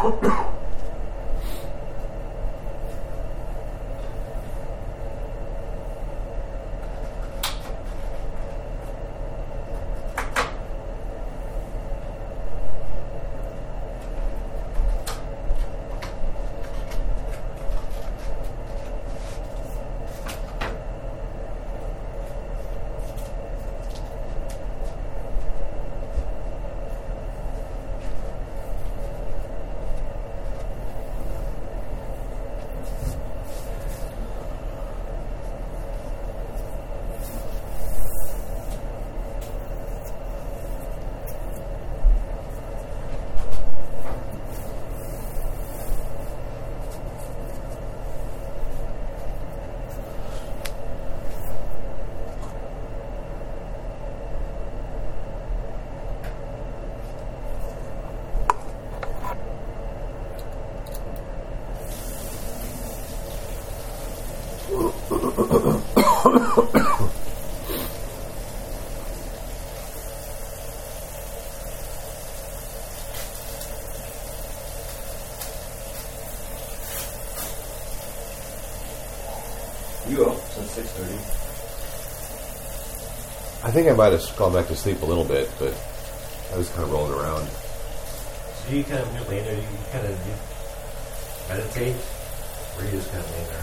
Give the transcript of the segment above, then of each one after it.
Oh, think I might have gone back to sleep a little bit, but I was kind of rolling around. So you kind of just lay there, you kind of you meditate, or you just kind of lay there?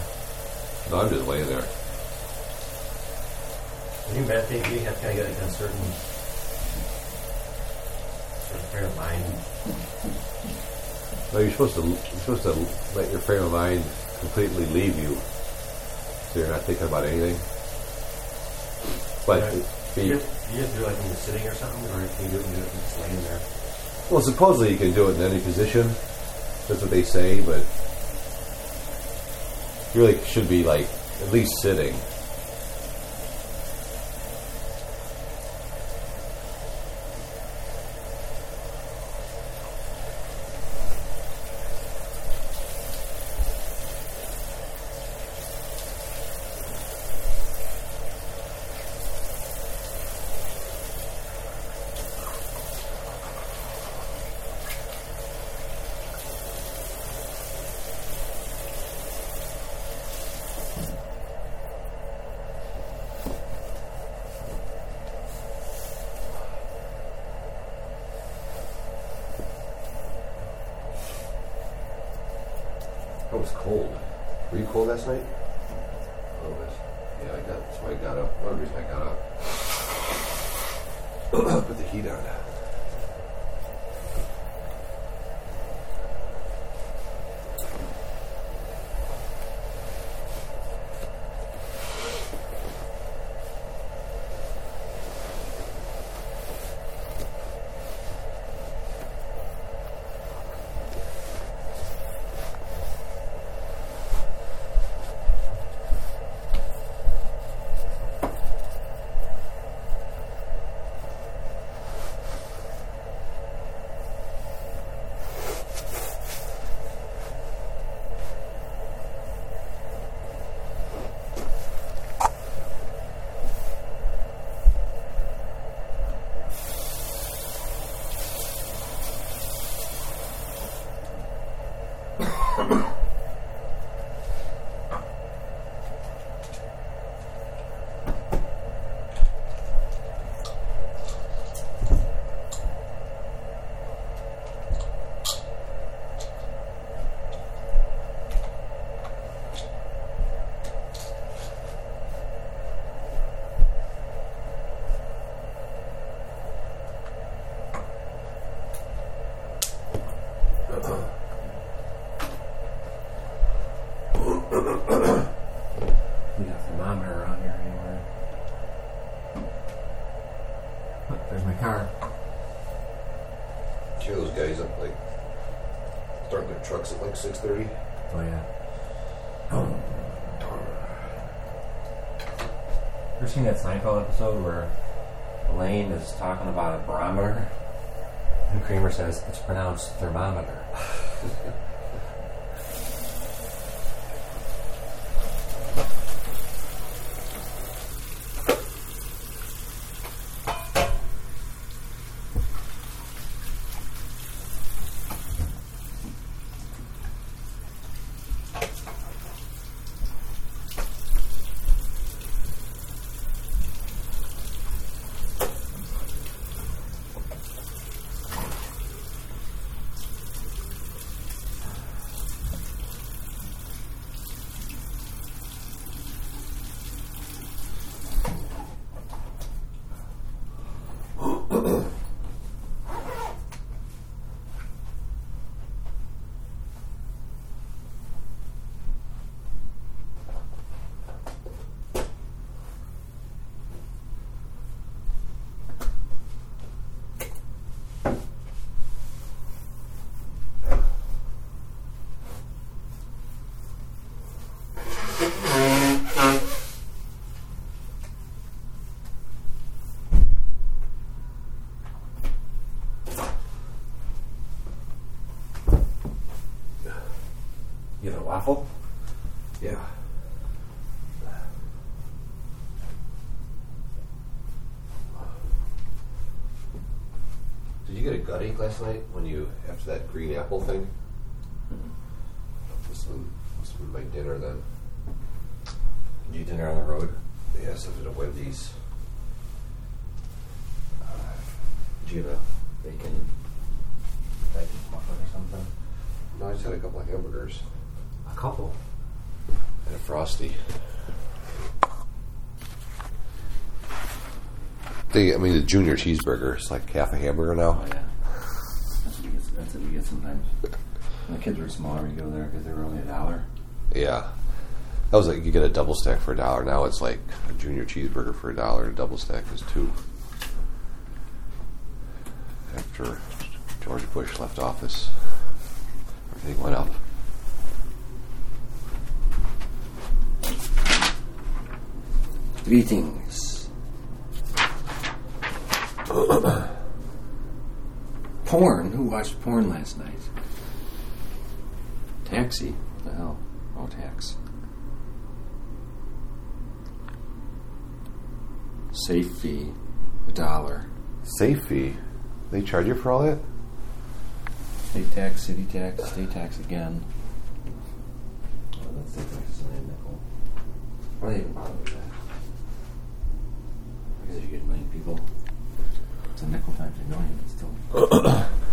No, I'm just laying there. When you meditate, you have kind of get a certain, certain frame of mind. No, you're supposed to you're supposed to let your frame of mind completely leave you, so you're not thinking about anything. But Right. it- You just, you just do it like when you're sitting or something, or can you do it when you're just laying there? well, supposedly you can do it in any position. That's what they say, but you really should be like at least sitting. I was cold. Were you cold last night? A little bit. Yeah, I got. That's why I got up. One reason I got up. Put the heat on. You got a thermometer around here anywhere. Oh, there's my car. Hear those guys up like starting their trucks at like six thirty. Oh yeah. Oh. Ever seen that Seinfeld episode where Elaine is talking about a barometer, and Kramer says it's pronounced thermometer. Waffle? Yeah. Did you get a gut ache last night when you after that green apple thing? Must have been, must have been my dinner then. Did you eat dinner on the road? Yeah, something at Wendy's. Did you have a bacon, bacon muffin or something? No, I just had a couple of hamburgers A couple. and a frosty. They, I mean, the junior cheeseburger is like half a hamburger now. Oh yeah. That's what you get, that's what you get sometimes. When the kids were smaller, you go there because they were only a dollar. Yeah. That was like you get a double stack for a dollar. Now it's like a junior cheeseburger for a dollar. A double stack is two. After George Bush left office, everything went up. Three things. porn. Who watched porn last night? Taxi. What the hell? Oh, tax. Safe fee. A dollar. Safe fee. They charge you for all that? State tax, city tax, state tax again. Oh, that's state tax is a nickel. Why do they even bother with that? Because you get million people. It's a nickel times a million, but still.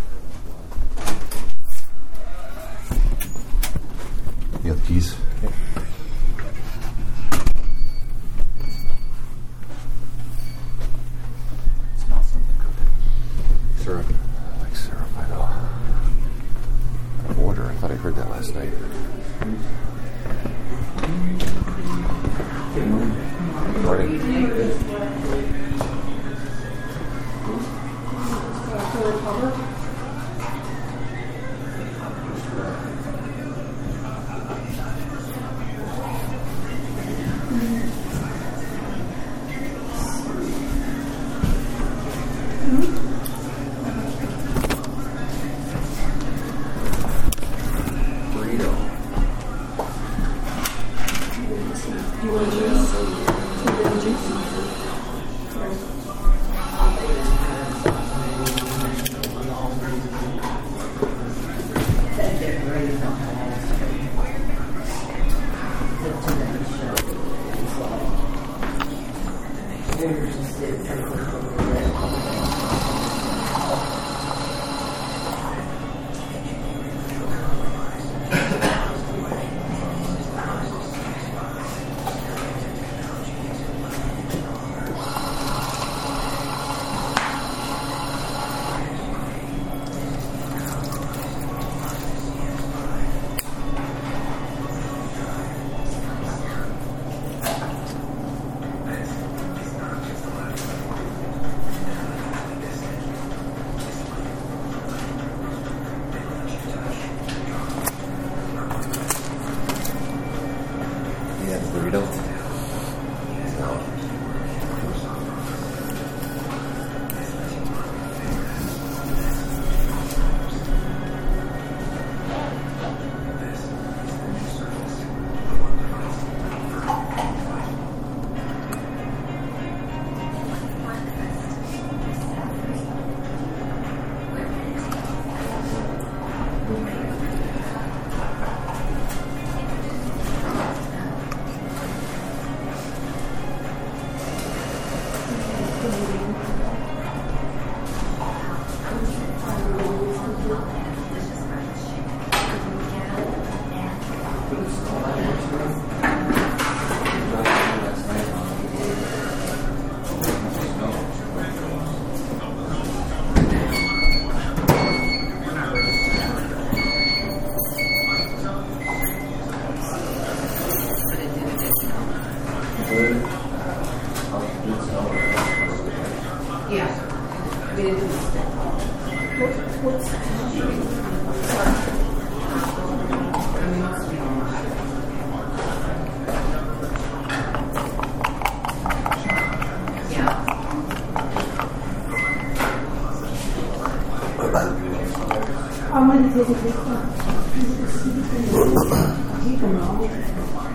I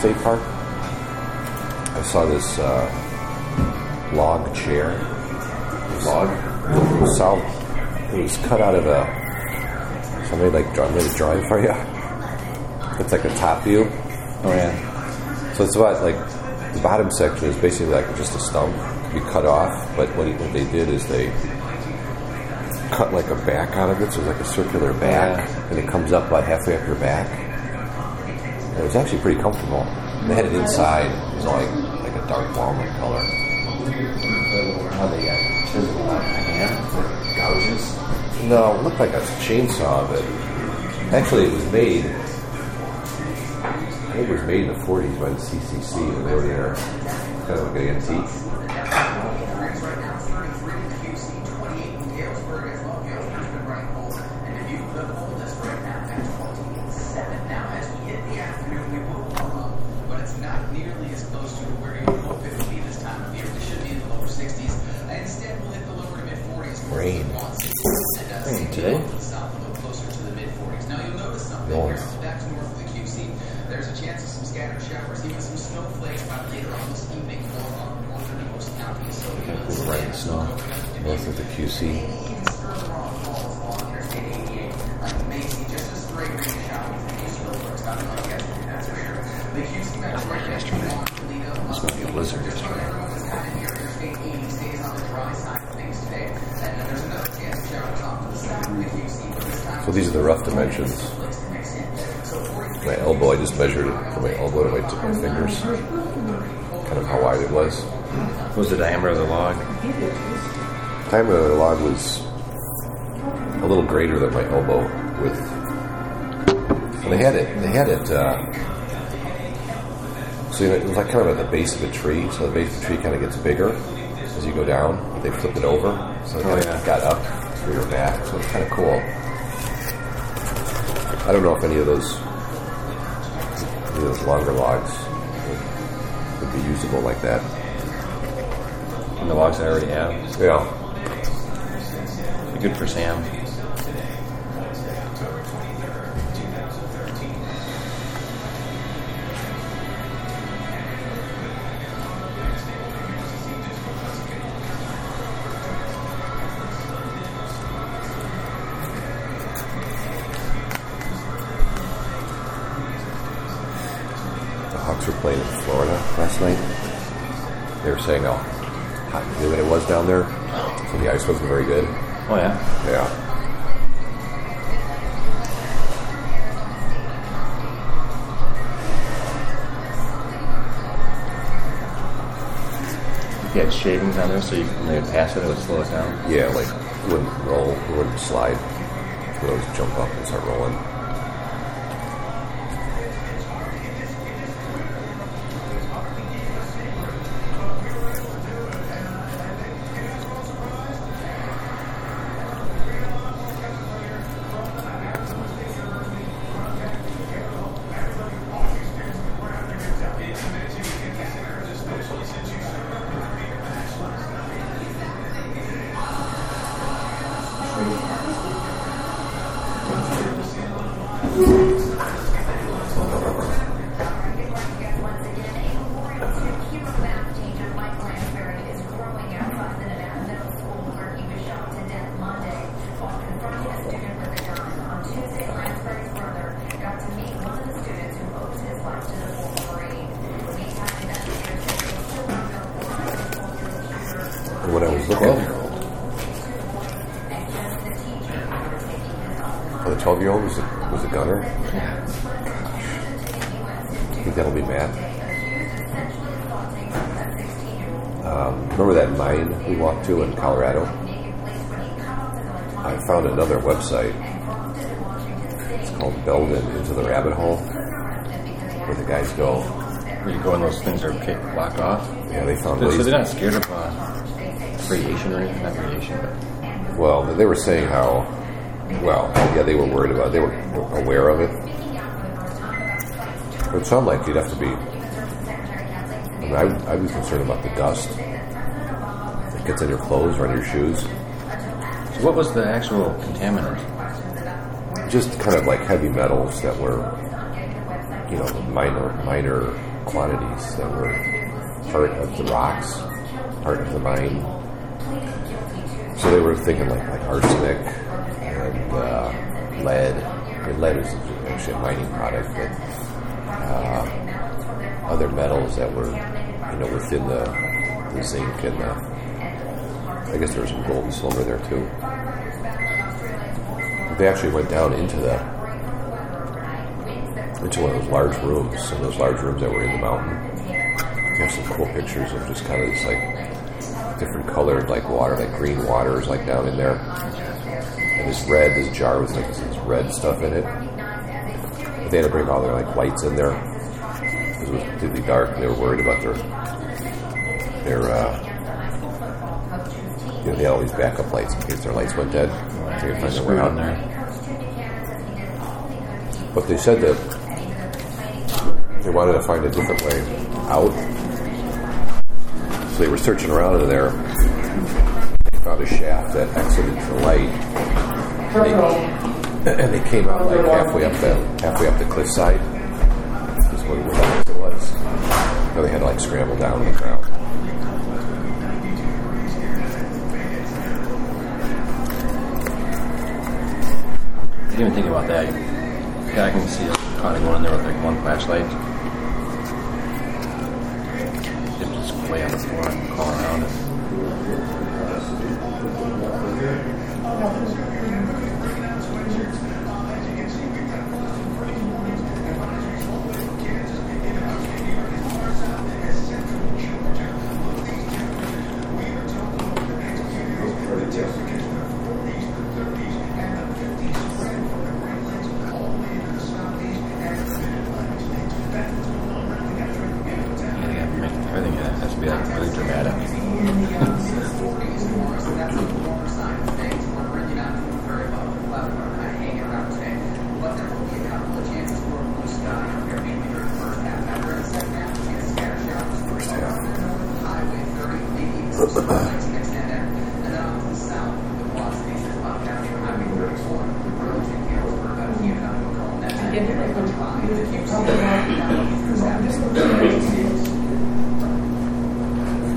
State Park, I saw this uh, log chair. Log? It was, solid, it was cut out of a. Somebody like draw, made a drawing for you. It's like a top view. Oh yeah. So it's about like the bottom section is basically like just a stump to be cut off. But what, he, what they did is they cut like a back out of it, so it's like a circular back, and it comes up about halfway up your back. It was actually pretty comfortable. They had it inside. It was like like a dark walnut color. How they got chiseled by hand gouges. No, it looked like a chainsaw, but actually it was made. I think it was made in the 40s by the CCC, and they were there, kind of like an antique. Chance of showers off to the south of the QC, but this time So these are the rough dimensions. My elbow, I just measured it from my elbow to my of my fingers. Kind of how wide it was. What was the diameter of the log? Diameter of the log was a little greater than my elbow width. And they had it. They had it. Uh, so you know, it was like kind of at the base of a tree. So the base of the tree kind of gets bigger as you go down. They flipped it over, so it Oh, kind yeah. of got up through your back. So it's kind of cool. I don't know if any of those any of those longer logs would, would be usable like that. The logs I already have. Yeah. Good for Sam. Website. It's called Belden Into the Rabbit Hole, where the guys go. Where you go and those things are kicked, blocked off. Yeah, they found So they're not scared of uh, radiation or anything. Not radiation, but Well, they were saying how, well, yeah, they were worried about, it. they were aware of it. It sounded like you'd have to be, I mean, I, I'd be concerned about the dust that gets in your clothes or on your shoes. What was the actual contaminant? Just kind of like heavy metals that were, you know, minor, minor quantities that were part of the rocks, part of the mine. So they were thinking like, like arsenic and uh, lead. Mean, lead is actually a mining product, but uh, other metals that were, you know, within the, the zinc and the. I guess there was some gold and silver there too. They actually went down into the into one of those large rooms, some of those large rooms that were in the mountain. They have some cool pictures of just kind of this like different colored like water, like green water is like down in there. And this red, this jar with like this, this red stuff in it. But they had to bring all their like lights in there. Because it was completely dark and they were worried about their their uh you know, they had all these backup lights in case their lights went dead. They could find their way out there. But they said that they wanted to find a different way out. So they were searching around in there. They found a shaft that exited the light. And they, and they came out like halfway up the halfway up the cliffside. Is what exit was. So they had to like scramble down ground. I didn't even think about that. Yeah, I can see it kind of going in there with like one flashlight. It just way on the floor and crawl around it.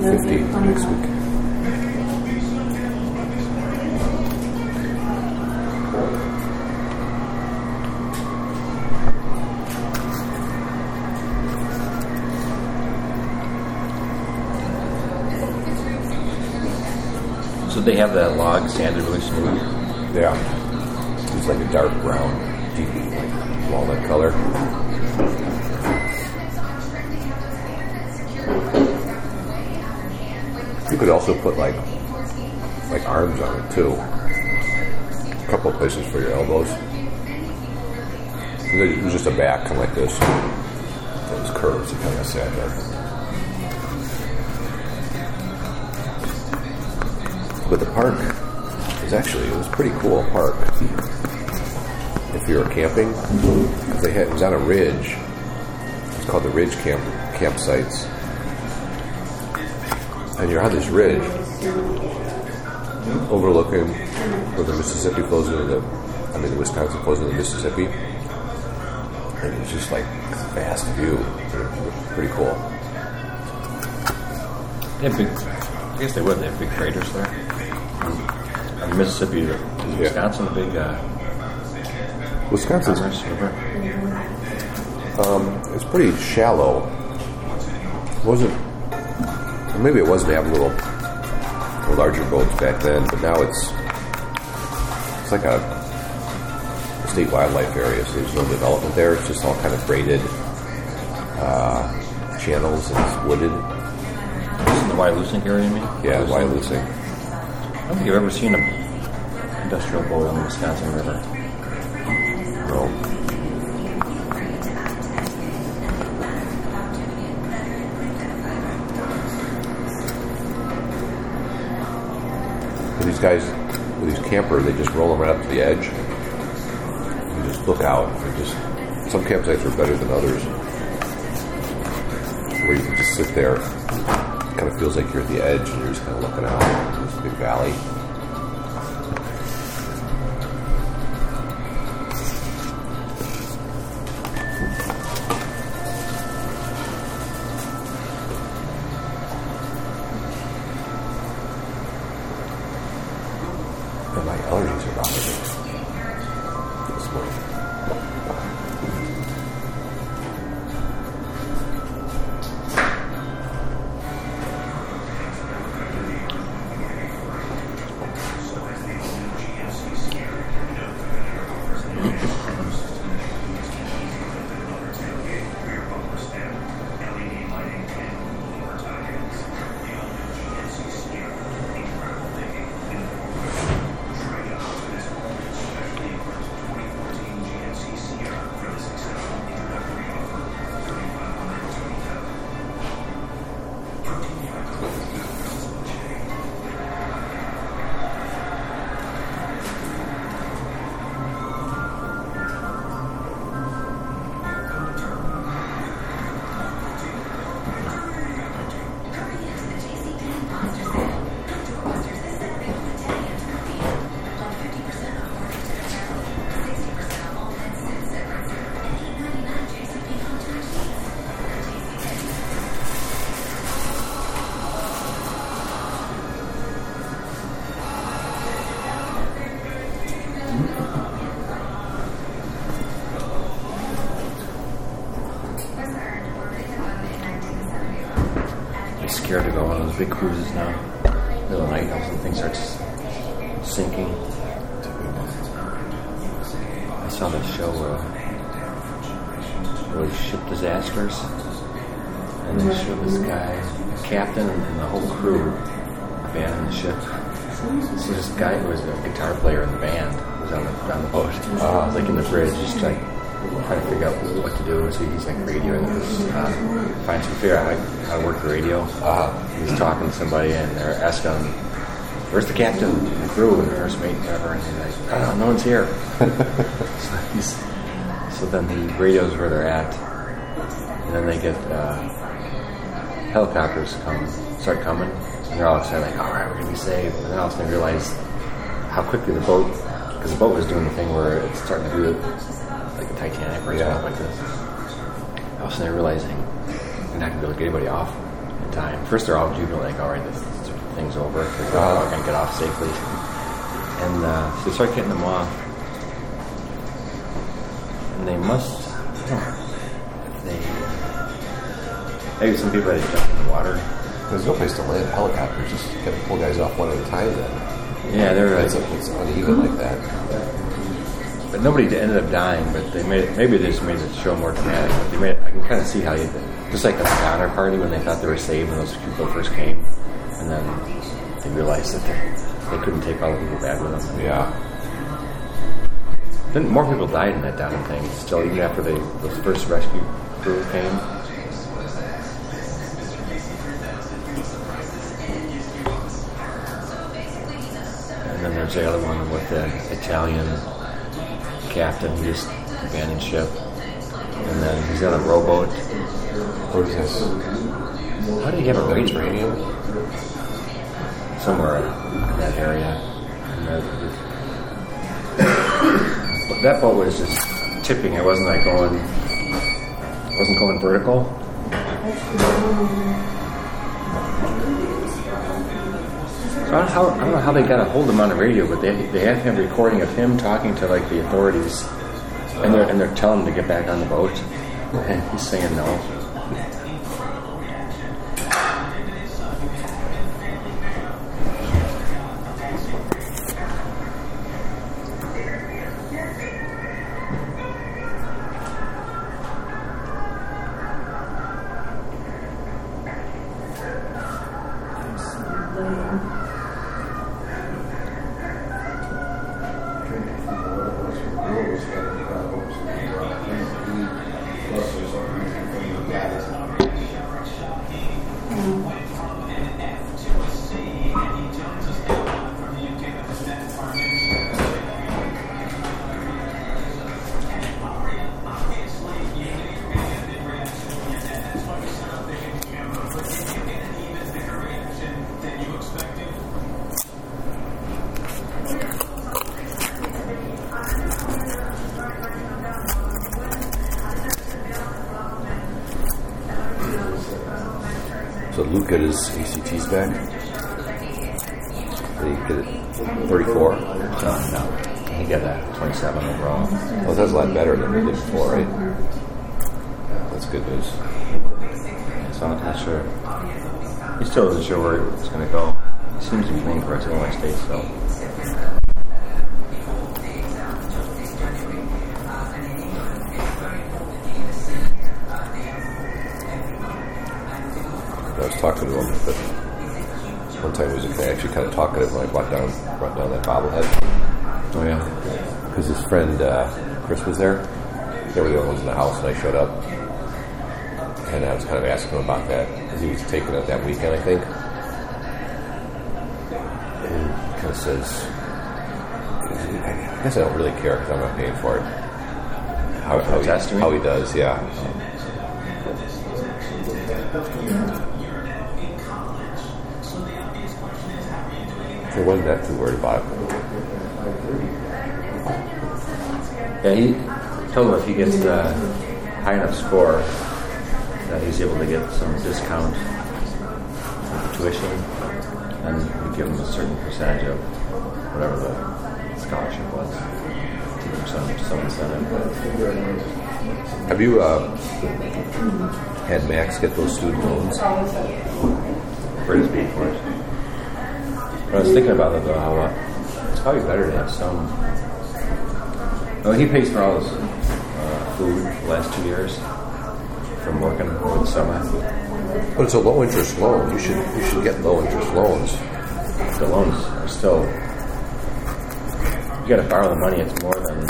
Fifty next week. So they have that log sanded really smooth. Yeah. Put like like arms on it too. A couple places for your elbows. It was just a back kind of like this. Was curves. It kind of sat there. But the park is actually it was pretty cool park. If you were camping, they had it was on a ridge. It's called the Ridge Camp campsites, and you're on this ridge overlooking where the Mississippi flows into the, I mean the Wisconsin flows into the Mississippi, and it's just like a vast view. Pretty cool. They have big. I guess they would. They have big craters there. And Mississippi, is Wisconsin, a big uh, Wisconsin's commerce river. it's pretty shallow. It wasn't or maybe it was to have a little larger boats back then, but now it's it's like a state wildlife area, so there's no development there. It's just all kind of braided uh, channels and it's wooded. The Wyalusing area, you mean? Yeah, Wyalusing. I don't think you've ever seen an industrial boat on the Wisconsin River. Guys, with these campers, they just roll them right up to the edge. You just look out. And just some campsites are better than others, where you can just sit there. It kind of feels like you're at the edge, and you're just kind of looking out. This big valley. To go on those big cruises now. The night, all of a sudden things sinking. I saw this show uh, where they ship disasters, and they show this guy, the captain, and the whole crew abandoning the ship. So this guy who was a guitar player in the band was on the on the boat, uh, like in the bridge, just like trying to figure out what to do. So he's like radioing this, uh, trying to figure out like, how to work the radio. Uh, he's talking to somebody, and they're asking "Where's the captain and the crew and the first mate, and whatever?" And he's like, "Oh, no one's here." so, so then he radios where they're at, and then they get uh, helicopters come, start coming, and they're all excited, like, "All right, we're gonna be saved." And then all of a sudden realize how quickly the boat, because the boat was doing the thing where it's starting to do it, like the Yeah. like this. a sudden they're realizing they're not going to be able to get anybody off in time. First, they're all jubilant, like, all right, this, this thing's over. They're all going to get off safely. And uh, so they start getting them off. And they must, I don't know, they, maybe some people had to jump in the water. There's no place to land helicopters. Just got to pull guys off one at a time. Then Yeah, they're it's, it's uneven like that. But nobody ended up dying. But they made maybe they just made the show more dramatic. But they made I can kind of see how you just like the Donner Party when they thought they were saved when those people first came, and then they realized that they, they couldn't take all the people back with them. Yeah. Then more people died in that Donner thing. Still, even after they those first rescue crew came. And then there's the other one with the Italian captain who just abandoned ship. And then he's got a rowboat. What is this? How did he have a radio? Mediterranean? Somewhere in that area. That, but that boat was just tipping. It wasn't like going. It wasn't going vertical. Don't, how, I don't know how they got a hold of him on the radio, but they they have him recording of him talking to like the authorities, and they're and they're telling him to get back on the boat, and he's saying no. I was talking to him, but one time he was actually kind of talking to him when I brought down, brought down that bobblehead. Oh yeah. Because his friend uh, Chris was there. They were the only ones in the house when I showed up. And I was kind of asking him about that because he was taking it that weekend, I think. And he kind of says, I guess I don't really care because I'm not paying for it. How, how, he, Test, you mean? how he does, yeah. I wasn't that too worried about it. Yeah, he told him if he gets a high enough score that he's able to get some discount on the tuition, and we give him a certain percentage of whatever the scholarship was. To give him some, some incentive. Have you uh, had Max get those student loans? for his beat I was thinking about it though, how uh, it's probably better to have some. Oh, he pays for all his uh, food the last two years from working over the summer. But it's a low interest loan. You should you should get low interest loans. The loans are still. You got to borrow the money. It's more than.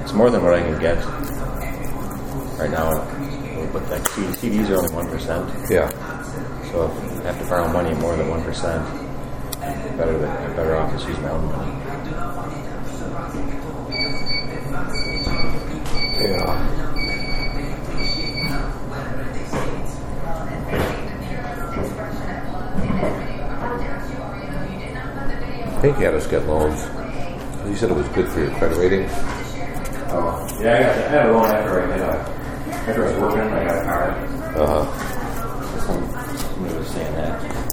It's more than what I can get right now. But like CDs are only one percent. Yeah. So have to borrow money more than one percent, better than I'm better off just use my own money. Yeah. I think you had us get loans. You said it was good for your credit rating. Oh, yeah, I, got, I had a loan after I had a, after I was working, I got a car. Uh huh. Some, somebody was saying that.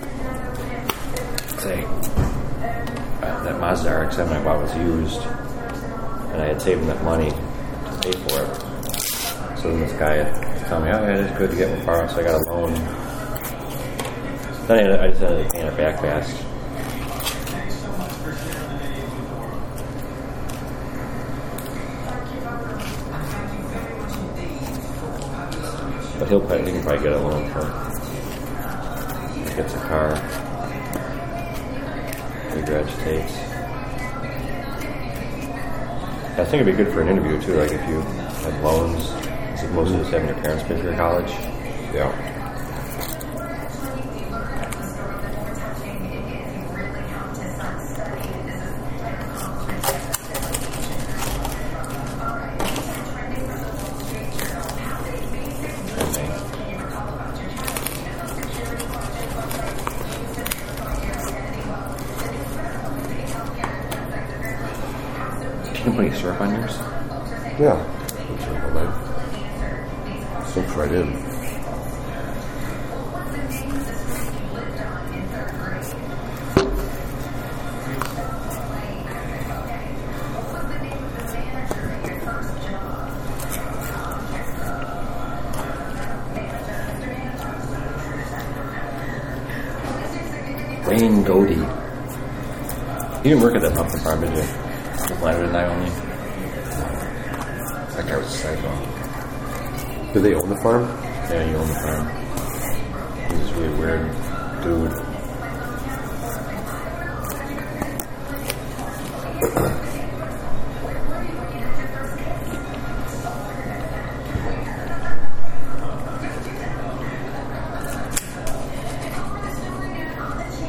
Say, uh, that Mazda RX-7 I bought was used, and I had saved enough money to pay for it. So then this guy told me, "Oh, yeah, it's good to get my car," so I got a loan. Then I, I just ended up paying it back fast. But he'll probably, he can probably get a loan for gets a car, regurgitates. I think it'd be good for an interview too, like if you had loans, as opposed to just having your parents pay for your college. Yeah.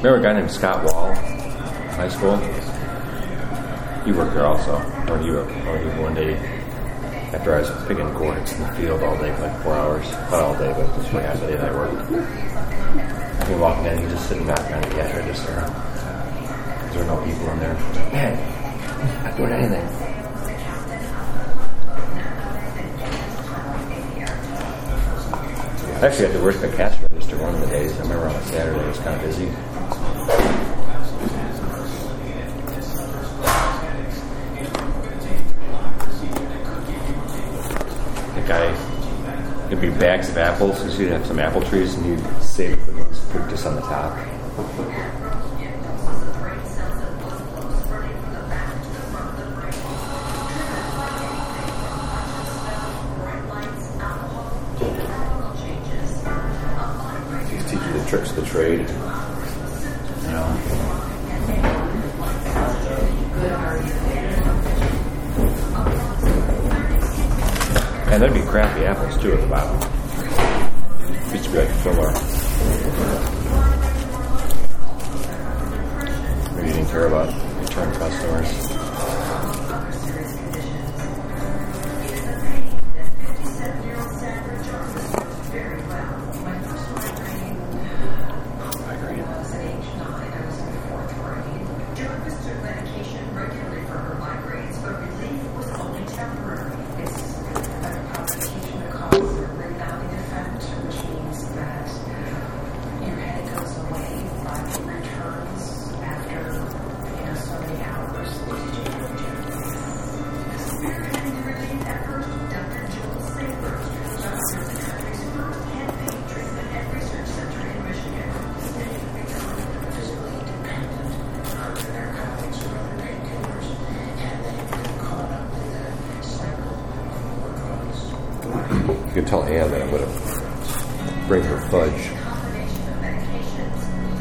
Remember a guy named Scott Wall, high school? He worked there also. Or he, or he one day, after I was picking gourds in the field all day for like four hours. Not all day, but just like half the day that I worked. I came walking in, he's just sitting back behind the cash register. There were no people in there. Man, not doing anything. I actually had to work the cash register one of the days. I remember on a Saturday it was kind of busy. Guy, bags of apples because he'd have some apple trees and he'd save the ones put just on the top. Tell Anne that I'm going to bring her fudge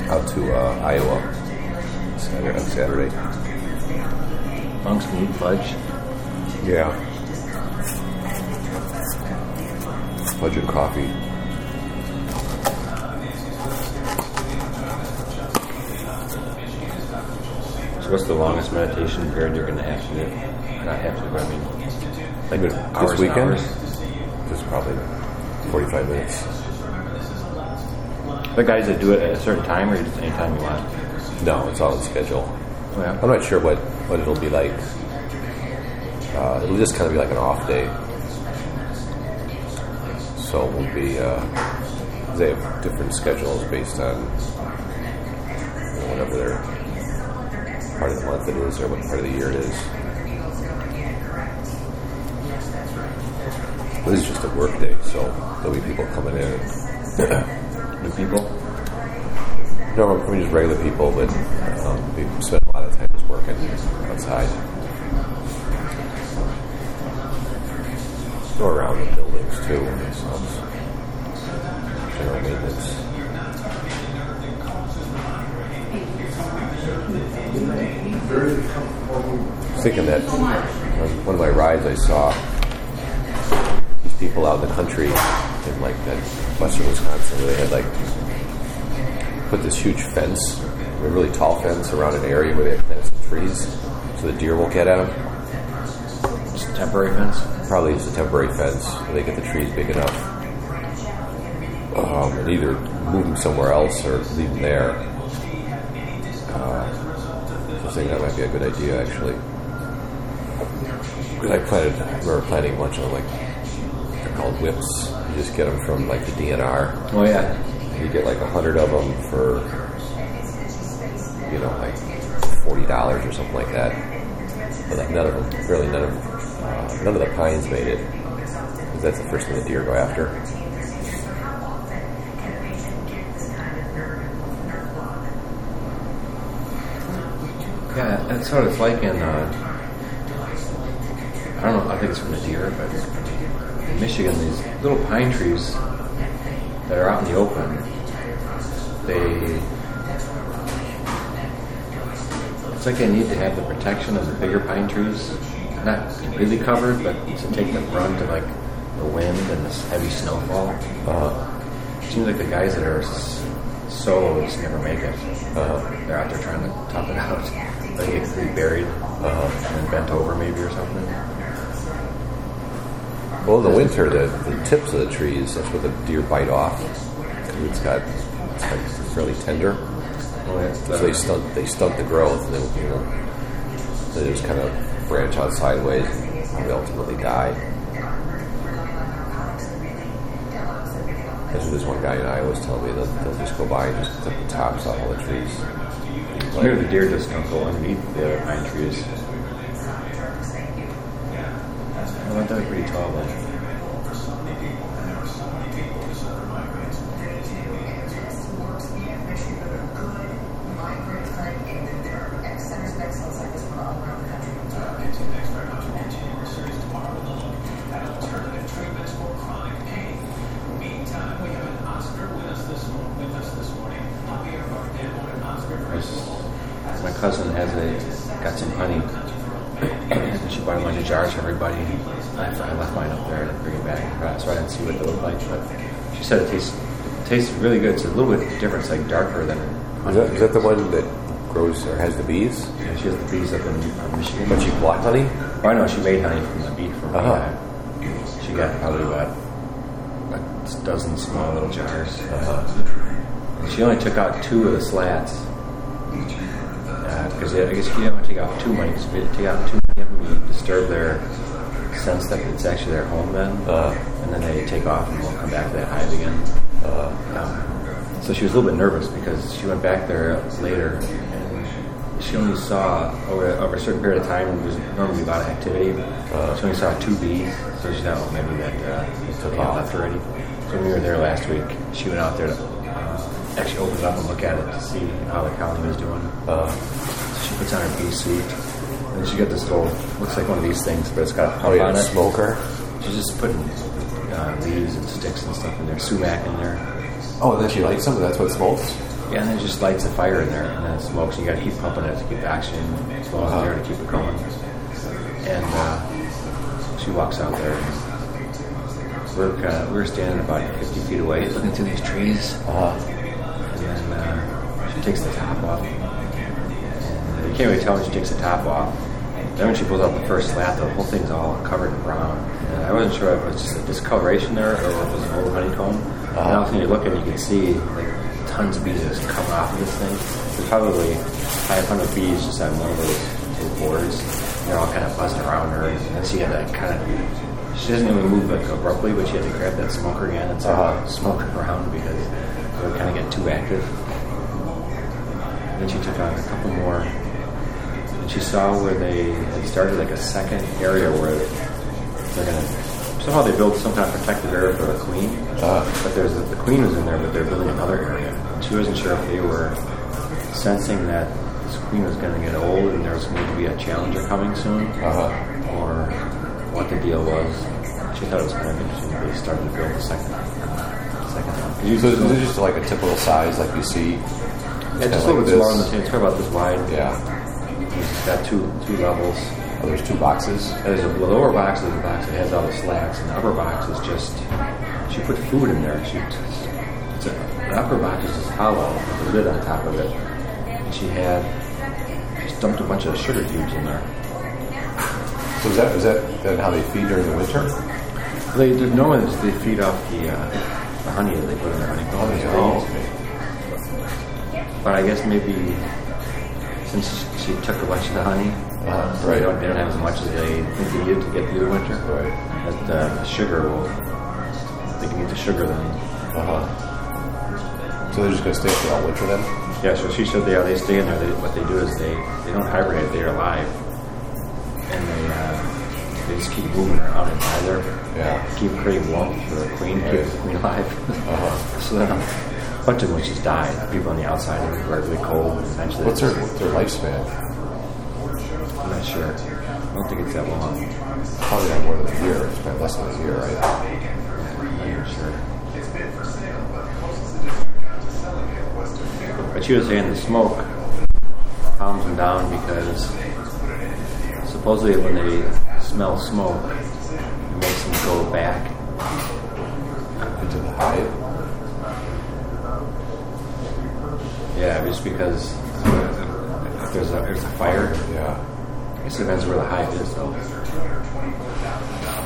out to uh, Iowa Saturday, on Saturday. Monk's meat fudge. Yeah. Fudge and coffee. So what's the longest meditation period you're going to have to do? Not have to, but I mean, like This weekend? Probably 45 minutes. The guys that do it at a certain time or just anytime you want? No, it's all on schedule. Oh, yeah. I'm not sure what, what it'll be like uh, it'll just kind of be like an off day. So it won't be. Uh, they have different schedules based on you know, whatever their part of the month it is or what part of the year it is. This is work day, so there'll be people coming in. New people? No, I mean just regular people, but um, we spend a lot of time just working outside. Or around the buildings too, themselves. General maintenance. I was thinking that on one of my rides I saw these people out in the country in like that western Wisconsin where they had like put this huge fence, a really tall fence around an area where they had planted some trees so the deer won't get at them. Just a temporary fence? Probably just a temporary fence where they get the trees big enough. Um, and either move them somewhere else or leave them there. Uh, so I think that might be a good idea actually. Because I planted, I remember planting a bunch of like, they're called whips. You just get them from like the DNR. Oh, yeah. You get like a hundred of them for, you know, like forty dollars or something like that. But like none of them, really none of, uh, none of the pines made it. 'Cause that's the first thing the deer go after. Yeah, that's what it's like in, uh, I don't know, I think it's from the deer, but in Michigan, these little pine trees that are out in the open, they, it's like they need to have the protection of the bigger pine trees, not completely covered, but to take the brunt of like the wind and this heavy snowfall. Uh, Seems like the guys that are s- just never make it. uh, They're out there trying to tough it out. They get buried uh, and then bent over maybe or something. Well, in the winter, the, the tips of the trees, that's where the deer bite off. It's got, it's like fairly tender. Oh, yeah. So they stunt, they stunt the growth, and then you know, they just kind of branch out sideways and probably ultimately die. That's what this one guy in Iowa was telling me. They'll, they'll just go by and just clip the tops off all the trees. Maybe the deer just don't go underneath the other pine trees. There's- My cousin has a got some honey. She bought a bunch of jars for everybody. I, I left mine up there and bring it back, so I didn't see what they look like. But she said it tastes it tastes really good. It's a little bit different. It's like darker than Is that, is that the one that grows or has the bees? Yeah, she has the bees up in uh, Michigan. But she black honey? Oh, I know she made honey from the bee from Uh-huh. uh, She got probably about a dozen small little jars. Uh-huh. She only took out two of the slats because I guess you don't want to take out too many. If you take out too many of them, you disturb their sense that it's actually their home. Then, Uh, and then they take off and won't come back to that hive again. uh, Um, so she was a little bit nervous because she went back there later and she only saw over, over a certain period of time. There's normally a lot of activity. Uh. she only saw two bees, so she thought, well, maybe that uh, took off. already. So when we were there last week, she went out there to uh, actually open it up and look at it to see how the colony was doing. So she puts on her bee suit. And she got this little, looks like one of these things, but it's got a pump oh, yeah, on it. smoker. She's just putting uh, leaves and sticks and stuff in there, sumac in there. Oh, and then she lights some, and that's what smokes? Yeah, and then it just lights a fire in there, and then it smokes. You got to keep pumping it to keep the oxygen flow out there to keep it going. And uh, she walks out there. We're kind of, we're standing about 50 feet away, looking through these trees, Uh, and then uh, she takes the top off. And you can't really tell when she takes the top off. Then when she pulls out the first slat, the whole thing's all covered in brown. And I wasn't sure if it was just a discoloration there or if it was an old honeycomb. And now when you're looking, you can see like tons of bees just coming off of this thing. There's probably 500 bees just on one of those, boards. And they're all kind of buzzing around her, and she had to kind of. She doesn't even move like abruptly, but she had to grab that smoker again and start Uh-huh. smoking around because they would kind of get too active. Then she took on a couple more, and she saw where they had started like a second area where they're gonna somehow they built some kind of protective area for the queen. Uh, But there's the queen was in there, but they're building another area. She wasn't sure if they were sensing that this queen was going to get old and there was going to be a challenger coming soon, uh-huh. or what the deal was. She thought it was kind of interesting that they started to build the second, second one. So usually- is it just like a typical size like you see? yeah, just a little bit smaller than the same. It's probably about this wide. Yeah. It's got two two levels. Oh, there's two boxes. There's a the lower box is the box that has all the slats, and the upper box is just she put food in there. She it's a, the upper box is just hollow with a lid on top of it. And she had just dumped a bunch of sugar cubes in there. So is that is that then how they feed during the winter? They do normally just they feed off the uh, the honey that they put in their honeycomb. Oh, But I guess maybe since she took a bunch of the honey, Uh, they don't they don't have as much as they think they need to get through the winter. Right. That uh, the sugar will they can eat the sugar then. Uh-huh. So they're just going to stay there all winter then? Yeah, so she said they are. They stay in there. They, what they do is they, they don't hibernate. They're alive, and they uh, they just keep moving around and either Yeah. keep creating warmth for the queen, keep the queen alive. Uh-huh. so then a bunch of them just die. People on the outside are really cold. And eventually, What's their, what's their lifespan? I'm not sure. I don't think it's that long. Probably not more than a year. It's been less than a year, right? I'm not sure. But she was saying the smoke calms them down because supposedly when they smell smoke, it makes them go back. Into the hive? Yeah, just because if there's a, there's a fire, Yeah. I guess it depends where the hive is though.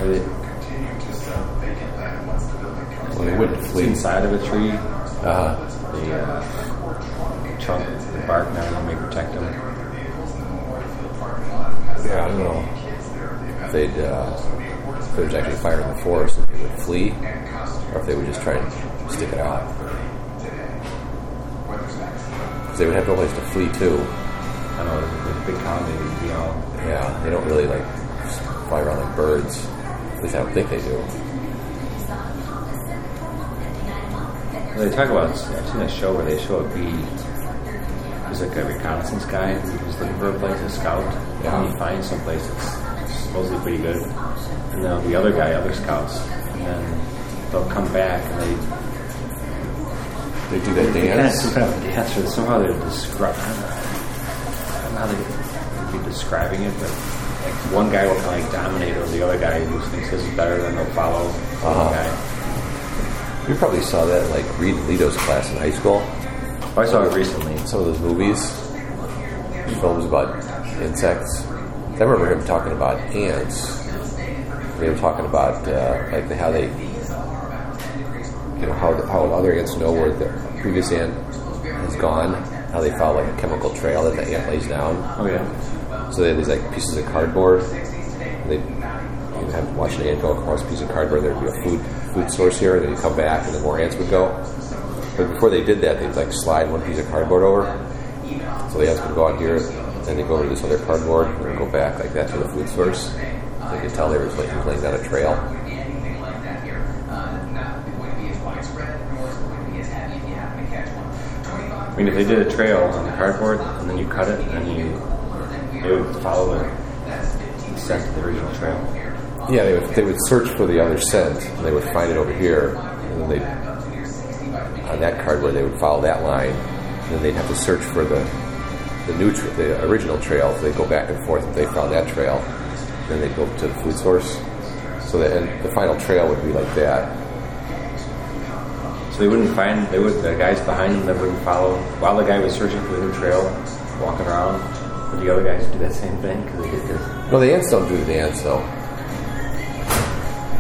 They, Well, they wouldn't flee. inside of a tree, Uh, the uh, trunk, the bark and everything may protect them. yeah, I don't know. If they'd, uh, if there was actually fire in the forest, if they would flee, or if they would just try and stick it out. Because they would have no place to flee to. I know, with a big colony, would be all Yeah, they don't really like fly around like birds. At least I don't think they do. They talk about. I've seen a show where they show a bee. He's like a reconnaissance guy who's looking for a place to scout, Yeah. and he finds some place that's supposedly pretty good. And then the other guy, other scouts, and then they'll come back and they They do that they dance. some kind of dance, or somehow they're describing. I don't know how they would be describing it, but like one guy will kind of like dominate over the other guy who thinks his is better, then they'll follow the Uh-huh. other guy. You probably saw that in, like Reed Leto's class in high school. Oh, I saw it recently. Some of those movies, films about insects. I remember him talking about ants. They were talking about uh, like the, how they, you know, how the, how other ants know where the previous ant has gone. How they follow like a chemical trail that the ant lays down. Oh yeah. So they have these like pieces of cardboard. They you'd have watch an ant go across a piece of cardboard. There'd be a food food source here, and then you come back, and then more ants would go. But before they did that, they'd like slide one piece of cardboard over. So the ants would go out here, then they go over to this other cardboard, and go back like that to the food source. They could tell they were like laying down a trail. I mean, if they did a trail on the cardboard and then you cut it, and then you it would follow the scent of the original trail. Yeah, they would, they would search for the other scent, and they would find it over here, and then they on that cardboard they would follow that line, and then they'd have to search for the the new tra- the original trail. So they go back and forth. If they found that trail, then they'd go to the food source. So and the final trail would be like that. So they wouldn't find they would the guys behind them that wouldn't follow while the guy was searching for the new trail, walking around. Would the other guys do that same thing? Because they get this. No, the ants don't do the dance though.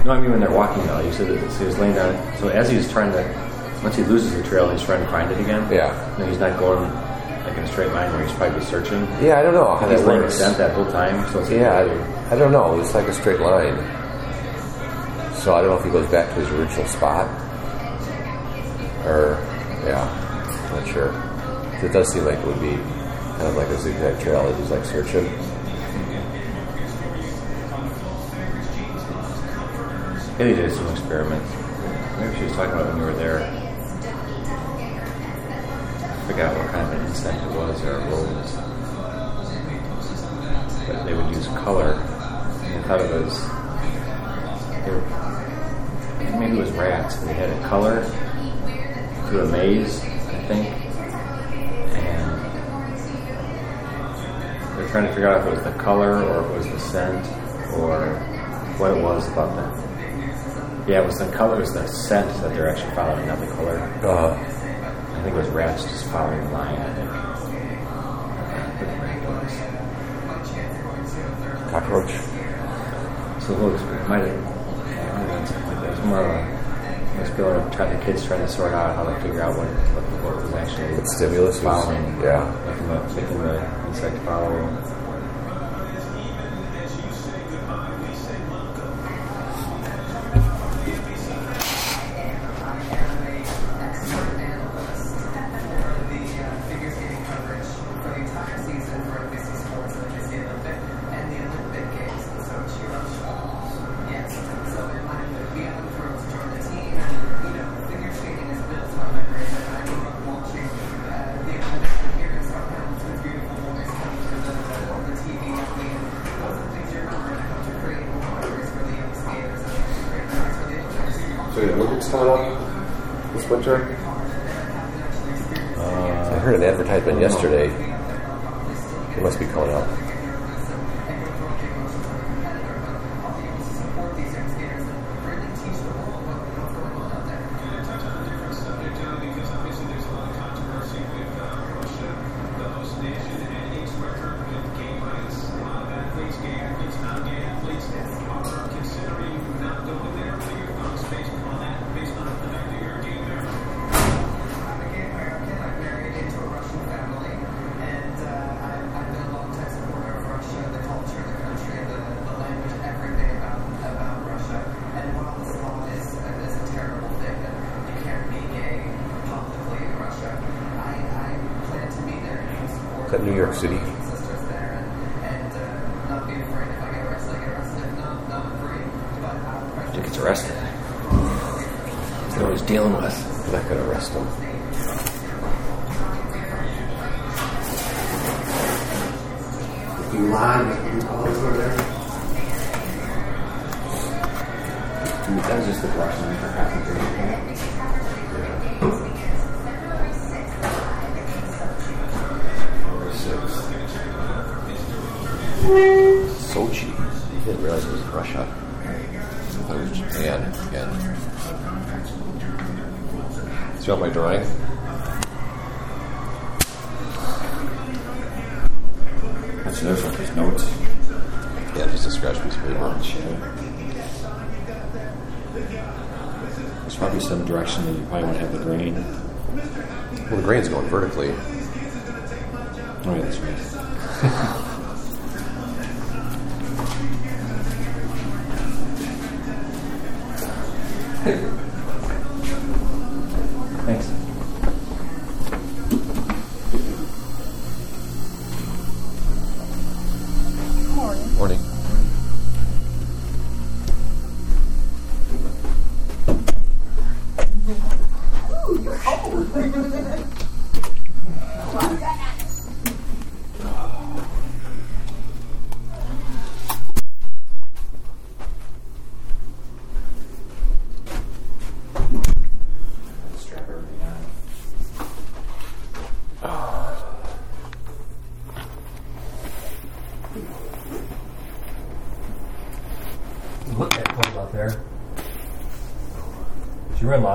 No, I mean when they're walking though. You said that so he was laying down. So as he's trying to, once he loses the trail, he's trying to find it again. Yeah. No, he's not going like in a straight line where he's probably searching. Yeah, I don't know how He's that laying works. descent that whole time. So Yeah, I, I don't know. It's like a straight line. So I don't know if he goes back to his original spot. Or, yeah, not sure. It does seem like it would be kind of like a zigzag trail that he's like searching. They did some experiments. Maybe she was talking about when we were there. I forgot what kind of an insect it was or a rodent. But they would use color. And I thought it was. Maybe it was rats. They had a color through a maze, I think. And they're trying to figure out if it was the color or if it was the scent or what it was about them. Yeah, it was the color, it was the scent that they're actually following, not the color. Uh, I think it was rats just following the line, I think. But the rat dogs. cockroach. So it looks, it might have, yeah, it might have been something like that. It was more of a, it was Bill and try, the kids trying to sort out how to figure out what, what, what was actually What stimulus was- following. yeah. Making the, making the insect follow. So All my drawing? What's this one? His notes? Yeah, just a scratch piece of paper. There's probably some direction that you probably want to have the grain. Well, the grain's going vertically. Oh, yeah, that's right.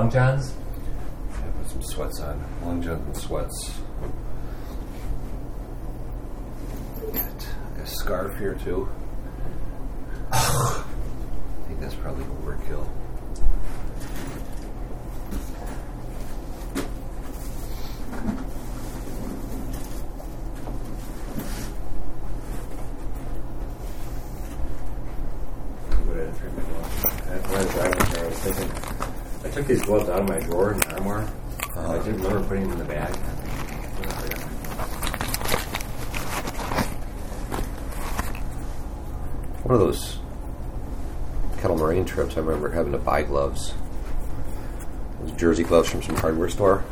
long johns? I put some sweats on. Long johns and sweats. Got a scarf here too. I think that's probably overkill. thinking, I took these gloves out of my drawer in the armoire. Uh-huh. I didn't remember putting them in the bag. One of those Kettle Moraine trips, I remember having to buy gloves. Those jersey gloves from some hardware store.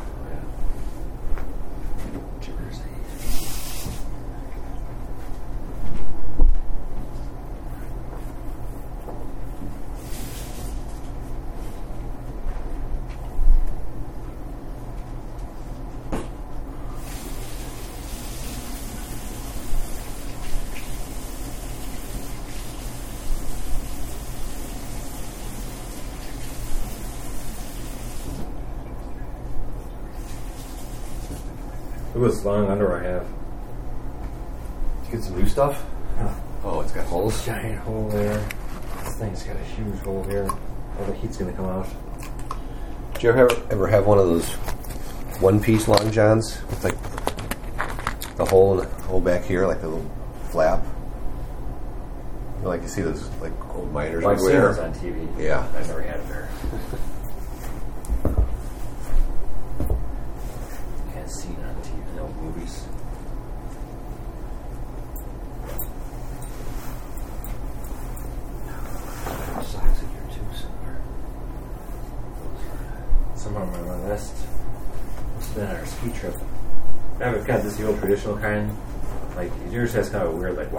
Look this long underwear I have. Did you get some new stuff? Oh, it's got holes. Giant hole there. This thing's got a huge hole here. All the heat's gonna come out. Do you ever ever have one of those one piece long johns with like the hole the hole back here, like the little flap? You know, like you see those like old miners I've seen those on TV. Yeah. I've never had a pair. Can't see it on TV, no movies. Socks in here too somewhere. Some of them are on my list. What's been on our ski trip? I have kind of this the old traditional kind. Yours has of a weird like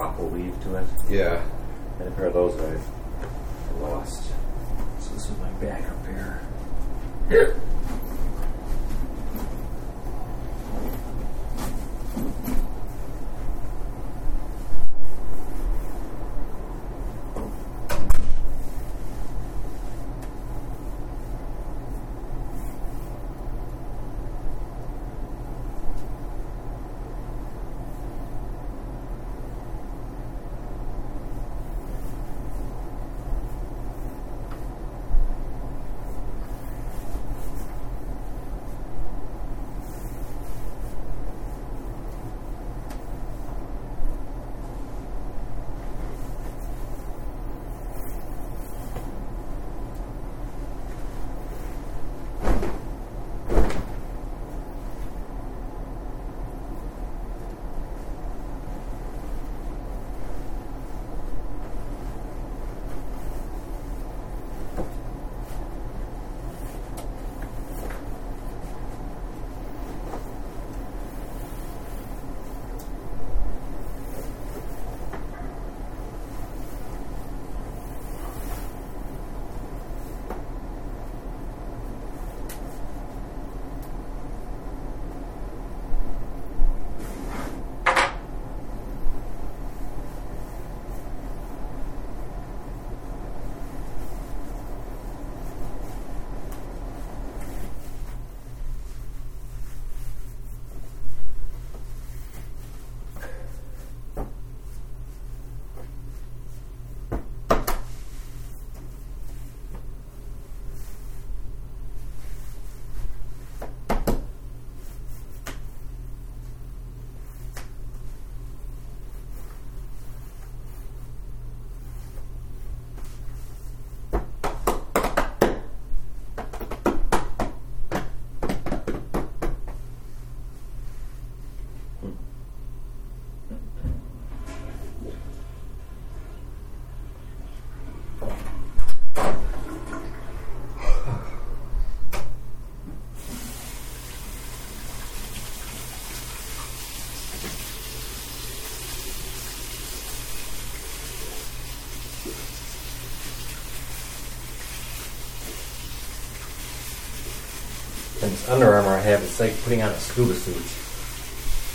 This Under Armour I have, it's like putting on a scuba suit.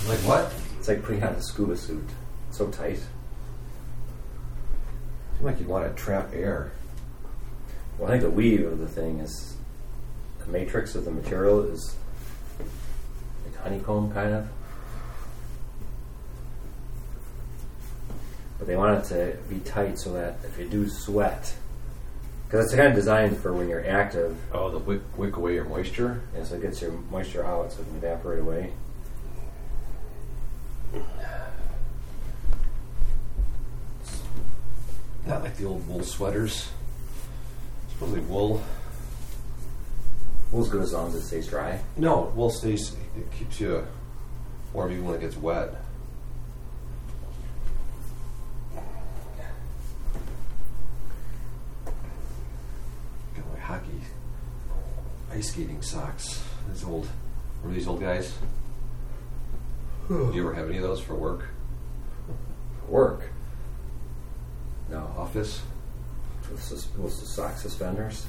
Like what? It's like putting on a scuba suit. It's so tight. Seems like you'd want to trap air. Well, I think the weave of the thing is the matrix of the material is like honeycomb kind of. But they want it to be tight so that if you do sweat, because it's kind of designed for when you're active, Oh, the wick, wick away your moisture. and so it gets your moisture out so it can evaporate away. Not like the old wool sweaters. Supposedly wool Pool's good as long as it stays dry. No, wool stays. It keeps you warm even when it gets wet. Got my hockey ice skating socks. These old. Remember these old guys? Do you ever have any of those for work? Work. No. Office? What's sus- with the sock suspenders.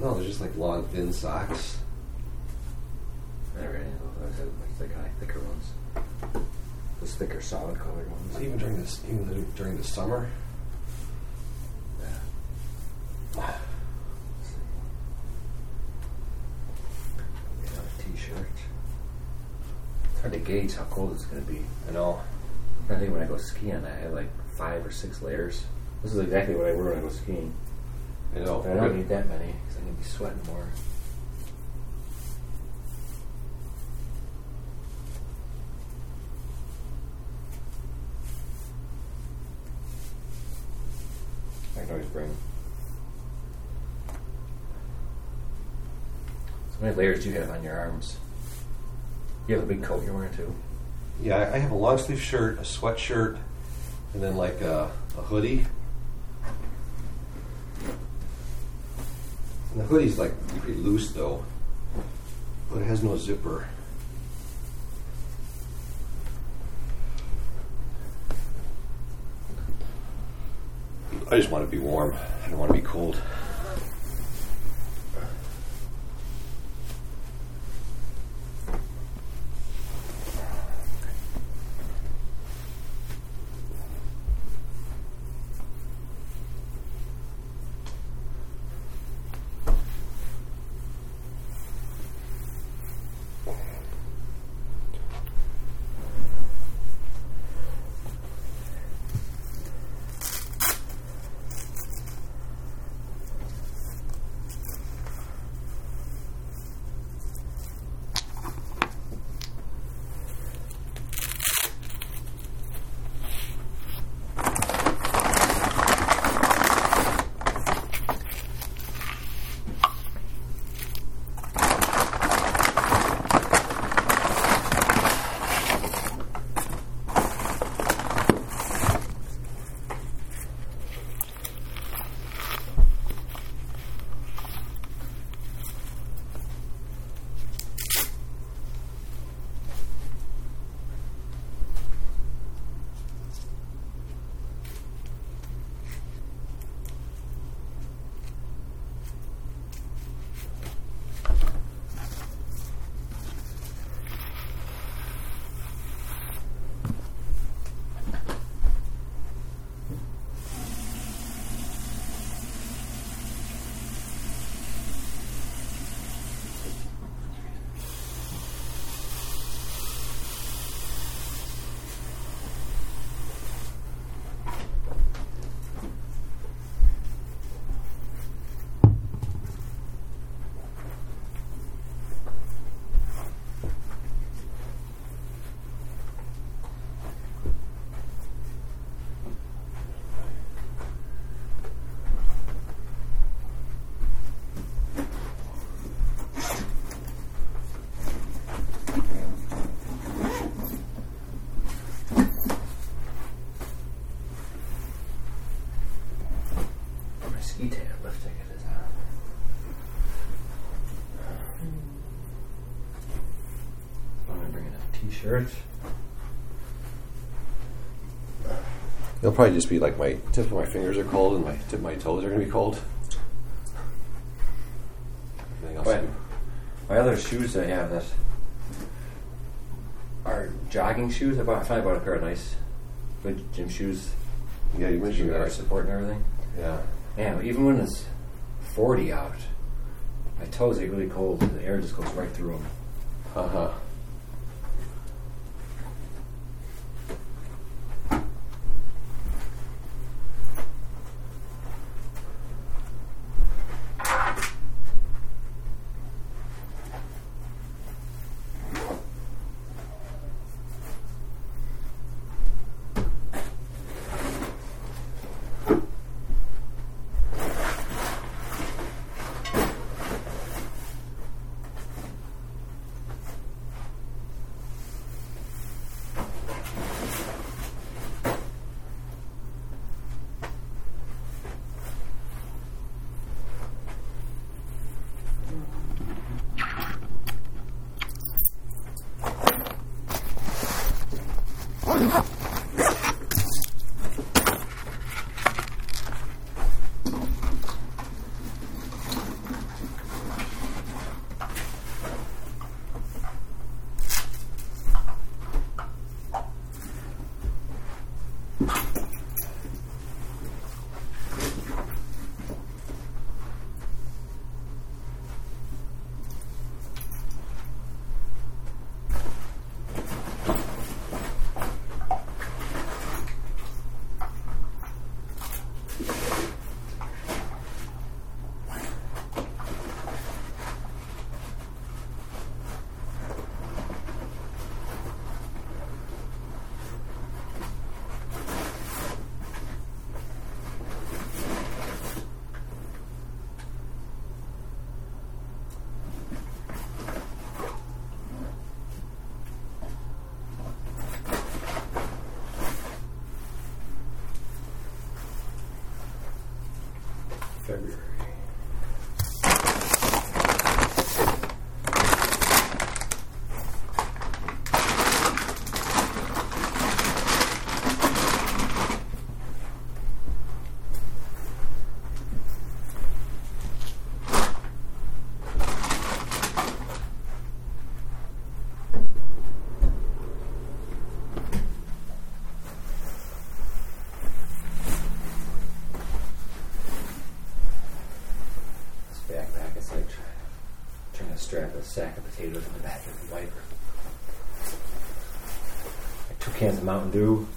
No, they're just like long, thin socks. I any of those. I had like the kind of thicker ones. Those thicker, solid colored ones. Even during this, even the- during the summer. Yeah, a t-shirt. It's hard to gauge how cold it's going to be. I know. I think when I go skiing, I have like five or six layers. This is exactly what I wear when I go skiing. I know. But I don't need that many because I'm going to be sweating more. I can always bring. So many layers do you have on your arms? You have a big coat you're wearing too. Yeah, I have a long sleeve shirt, a sweatshirt, and then like a, a hoodie. And the hoodie's like pretty loose though, but it has no zipper. I just want to be warm. I don't want to be cold. Bring in a t-shirt. It'll probably just be like my tip of my fingers are cold and my tip of my toes are going to be cold. But my other shoes that I have that are jogging shoes. I bought. I finally bought a pair of nice, good gym shoes. yeah, you mentioned That are support and everything. Yeah. Man, even when it's 40 out, my toes get really cold. and The air just goes right through them. Uh huh. Strap a sack of potatoes in the back of the wiper. Like two cans of Mountain Dew.